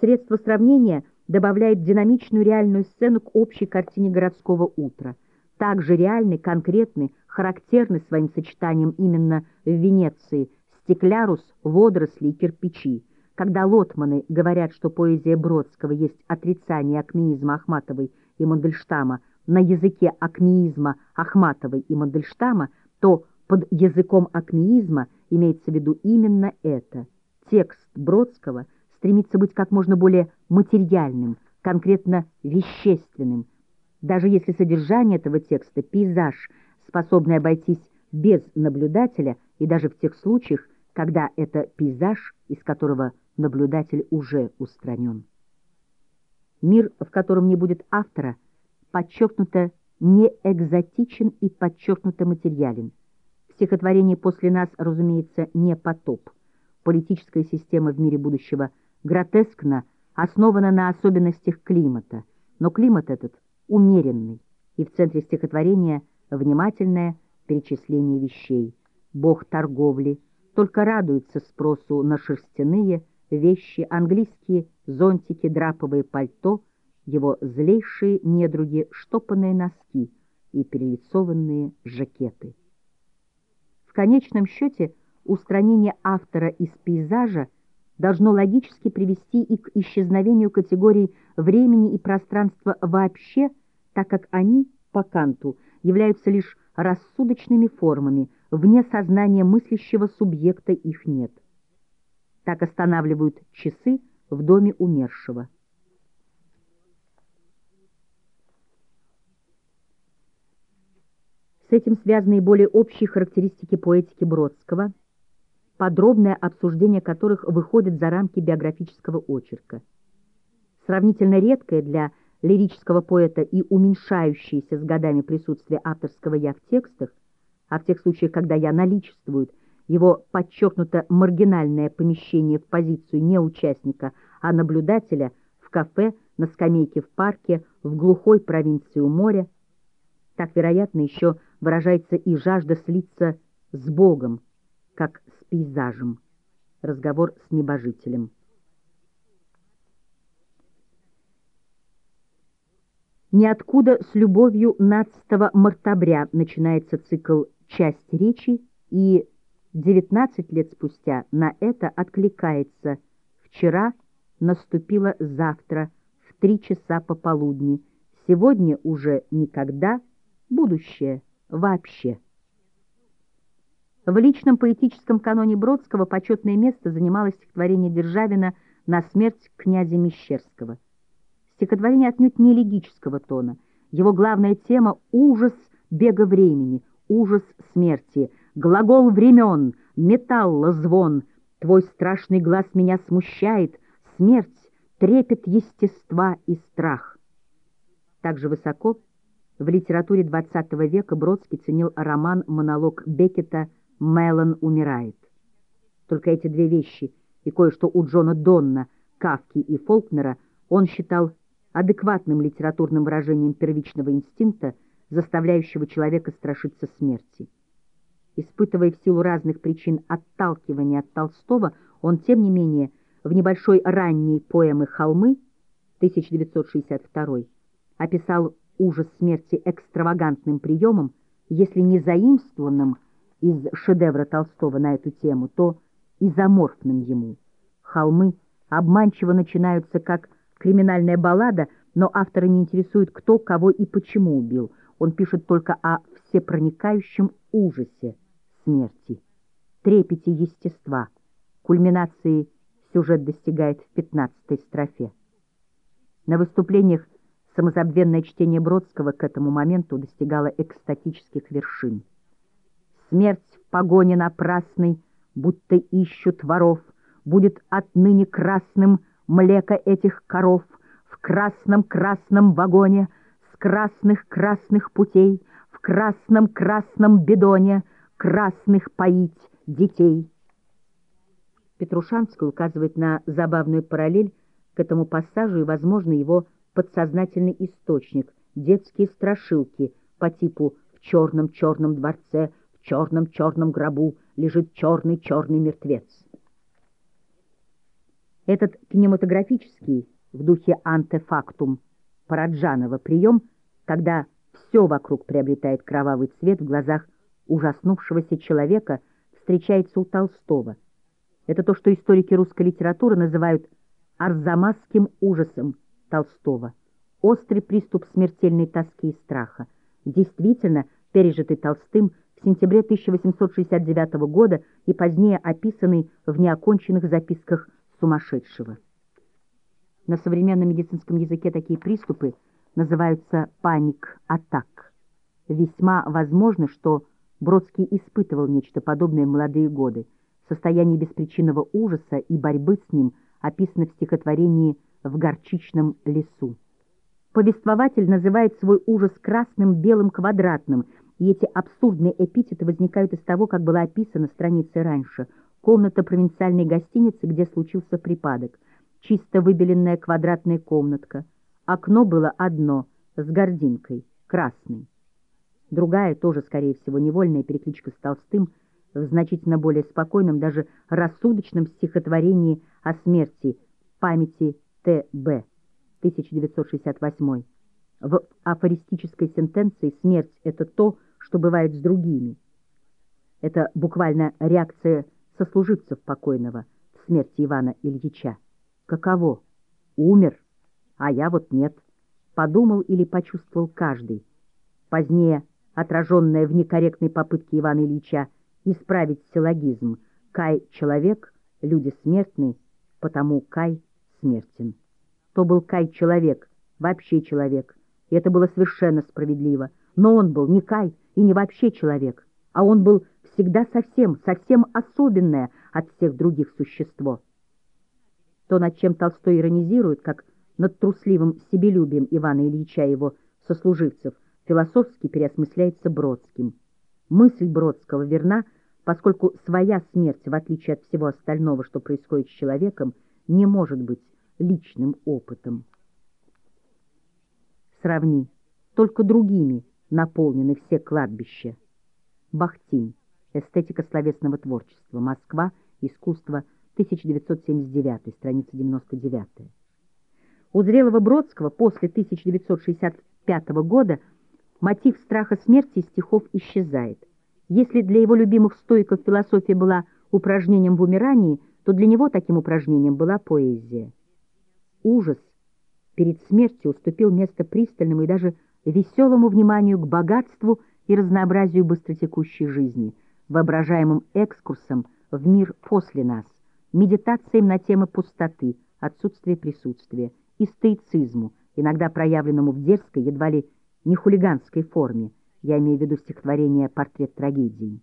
Средство сравнения добавляет динамичную реальную сцену к общей картине городского утра. Также реальный, конкретный, характерный своим сочетанием именно в Венеции стеклярус, водоросли и кирпичи. Когда лотманы говорят, что поэзия Бродского есть отрицание акмеизма Ахматовой и Мандельштама на языке акмеизма Ахматовой и Мандельштама, то под языком акмеизма имеется в виду именно это. Текст Бродского стремится быть как можно более материальным, конкретно вещественным. Даже если содержание этого текста — пейзаж, способный обойтись без наблюдателя, и даже в тех случаях, когда это пейзаж, из которого наблюдатель уже устранен. Мир, в котором не будет автора, подчеркнуто не экзотичен и подчеркнуто материален. Стихотворение «После нас», разумеется, не потоп. Политическая система в мире будущего гротескна основана на особенностях климата, но климат этот умеренный, и в центре стихотворения внимательное перечисление вещей. Бог торговли только радуется спросу на шерстяные вещи, английские зонтики, драповые пальто, его злейшие недруги, штопанные носки и перелицованные жакеты. В конечном счете, устранение автора из пейзажа должно логически привести и к исчезновению категорий времени и пространства вообще, так как они, по Канту, являются лишь рассудочными формами, вне сознания мыслящего субъекта их нет. Так останавливают часы в доме умершего. С этим связаны и более общие характеристики поэтики Бродского, подробное обсуждение которых выходит за рамки биографического очерка. Сравнительно редкое для лирического поэта и уменьшающееся с годами присутствие авторского «я» в текстах, а в тех случаях, когда «я» наличествует, его подчеркнуто маргинальное помещение в позицию не участника, а наблюдателя в кафе, на скамейке в парке, в глухой провинции у моря, так, вероятно, еще выражается и жажда слиться с Богом, как с пейзажем. Разговор с небожителем. Ниоткуда с любовью 15 мартабря начинается цикл «Часть речи», и 19 лет спустя на это откликается «Вчера наступило завтра в три часа пополудни, сегодня уже никогда, будущее вообще». В личном поэтическом каноне Бродского почетное место занимало стихотворение Державина «На смерть князя Мещерского». Стихотворение отнюдь не элегического тона. Его главная тема — ужас бега времени, ужас смерти, глагол времен, металла звон. Твой страшный глаз меня смущает, смерть, трепет естества и страх. Также высоко в литературе XX века Бродский ценил роман-монолог Беккета «Мелон умирает». Только эти две вещи и кое-что у Джона Донна, Кавки и Фолкнера он считал адекватным литературным выражением первичного инстинкта, заставляющего человека страшиться смерти. Испытывая в силу разных причин отталкивания от Толстого, он, тем не менее, в небольшой ранней поэмы «Холмы» 1962 описал ужас смерти экстравагантным приемом, если не заимствованным из шедевра Толстого на эту тему, то изоморфным ему. Холмы обманчиво начинаются как криминальная баллада, но автора не интересует, кто, кого и почему убил. Он пишет только о всепроникающем ужасе смерти, трепете естества. Кульминации сюжет достигает в пятнадцатой строфе. На выступлениях самозабвенное чтение Бродского к этому моменту достигало экстатических вершин. Смерть в погоне напрасной, будто ищут воров, будет отныне красным млеко этих коров в красном-красном вагоне с красных-красных путей, в красном-красном бидоне красных поить детей. Петрушанский указывает на забавную параллель к этому пассажу и, возможно, его подсознательный источник — детские страшилки по типу «в черном-черном дворце», «в черном-черном гробу» лежит черный-черный мертвец. Этот кинематографический, в духе антефактум, Параджанова прием, когда все вокруг приобретает кровавый цвет в глазах ужаснувшегося человека, встречается у Толстого. Это то, что историки русской литературы называют арзамасским ужасом Толстого. Острый приступ смертельной тоски и страха. Действительно, пережитый Толстым в сентябре 1869 года и позднее описанный в неоконченных записках сумасшедшего. На современном медицинском языке такие приступы называются паник-атак. Весьма возможно, что Бродский испытывал нечто подобное в молодые годы. Состояние беспричинного ужаса и борьбы с ним описано в стихотворении «В горчичном лесу». Повествователь называет свой ужас красным, белым, квадратным, и эти абсурдные эпитеты возникают из того, как была описана страница раньше – комната провинциальной гостиницы, где случился припадок, чисто выбеленная квадратная комнатка. Окно было одно, с гординкой, красной. Другая, тоже, скорее всего, невольная перекличка с Толстым, в значительно более спокойном, даже рассудочном стихотворении о смерти памяти Т.Б. 1968 В афористической сентенции «смерть — это то, что бывает с другими». Это буквально реакция сослуживцев покойного в смерти Ивана Ильича. Каково? Умер, а я вот нет. Подумал или почувствовал каждый. Позднее, отраженное в некорректной попытке Ивана Ильича исправить силлогизм «Кай — человек, люди смертны, потому Кай смертен». То был Кай — человек, вообще человек, и это было совершенно справедливо. Но он был не Кай и не вообще человек, а он был всегда совсем, совсем особенное от всех других существо. То, над чем Толстой иронизирует, как над трусливым себелюбием Ивана Ильича и его сослуживцев, философски переосмысляется Бродским. Мысль Бродского верна, поскольку своя смерть, в отличие от всего остального, что происходит с человеком, не может быть личным опытом. Сравни, только другими наполнены все кладбища. Бахтин. Эстетика словесного творчества. Москва. Искусство. 1979. Страница 99. У зрелого Бродского после 1965 года мотив страха смерти из стихов исчезает. Если для его любимых стоиков философия была упражнением в умирании, то для него таким упражнением была поэзия. Ужас перед смертью уступил место пристальному и даже веселому вниманию к богатству и разнообразию быстротекущей жизни, воображаемым экскурсом в мир после нас, медитациям на темы пустоты, отсутствия присутствия, и стоицизму, иногда проявленному в дерзкой, едва ли не хулиганской форме, я имею в виду стихотворение «Портрет трагедии».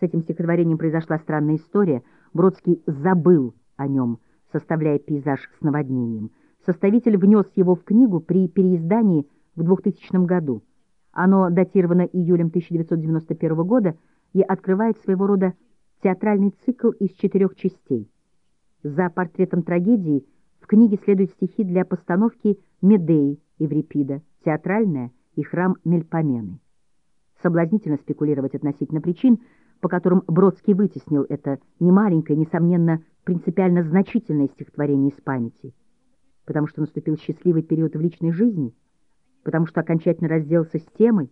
С этим стихотворением произошла странная история. Бродский забыл о нем, составляя пейзаж с наводнением. Составитель внес его в книгу при переиздании в 2000 году. Оно датировано июлем 1991 года и открывает своего рода театральный цикл из четырех частей. За портретом трагедии в книге следуют стихи для постановки «Медеи» Еврипида, театральная и храм Мельпомены. Соблазнительно спекулировать относительно причин, по которым Бродский вытеснил это немаленькое, несомненно, принципиально значительное стихотворение из памяти. Потому что наступил счастливый период в личной жизни, потому что окончательно разделался с темой,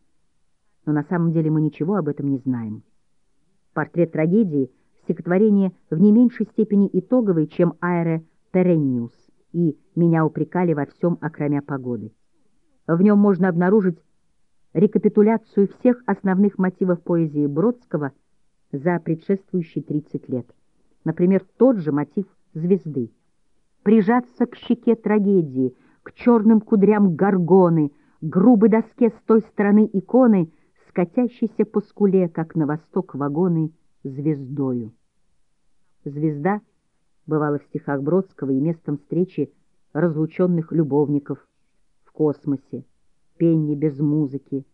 но на самом деле мы ничего об этом не знаем. Портрет трагедии — стихотворение в не меньшей степени итоговое, чем «Аэре Перенниус» и «Меня упрекали во всем, окромя погоды». В нем можно обнаружить рекапитуляцию всех основных мотивов поэзии Бродского за предшествующие 30 лет. Например, тот же мотив звезды. Прижаться к щеке трагедии, к черным кудрям горгоны, грубой доске с той стороны иконы, скатящейся по скуле, как на восток вагоны, звездою. Звезда бывала в стихах Бродского и местом встречи разлученных любовников в космосе, пение без музыки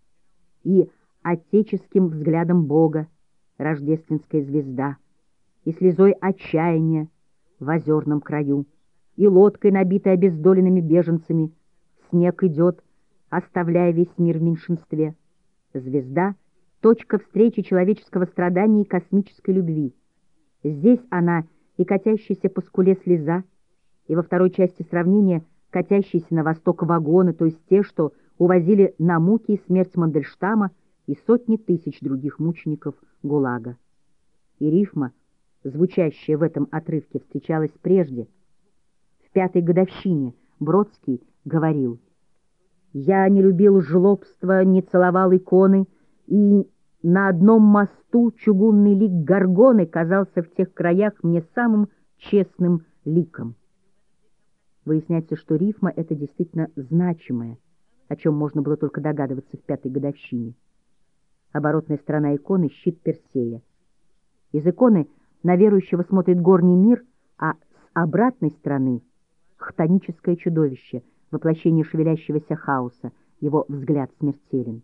и отеческим взглядом Бога, рождественская звезда, и слезой отчаяния в озерном краю, и лодкой, набитой обездоленными беженцами, снег идет, оставляя весь мир в меньшинстве. Звезда — точка встречи человеческого страдания и космической любви. Здесь она и катящаяся по скуле слеза, и во второй части сравнения катящиеся на восток вагоны, то есть те, что увозили на муки и смерть Мандельштама и сотни тысяч других мучеников ГУЛАГа. И рифма, звучащая в этом отрывке, встречалась прежде. В пятой годовщине Бродский говорил «Я не любил жлобства, не целовал иконы, и на одном мосту чугунный лик Горгоны казался в тех краях мне самым честным ликом». Выясняется, что рифма — это действительно значимое, о чем можно было только догадываться в пятой годовщине. Оборотная сторона иконы — щит Персея. Из иконы на верующего смотрит горний мир, а с обратной стороны — хтоническое чудовище, воплощение шевелящегося хаоса, его взгляд смертелен.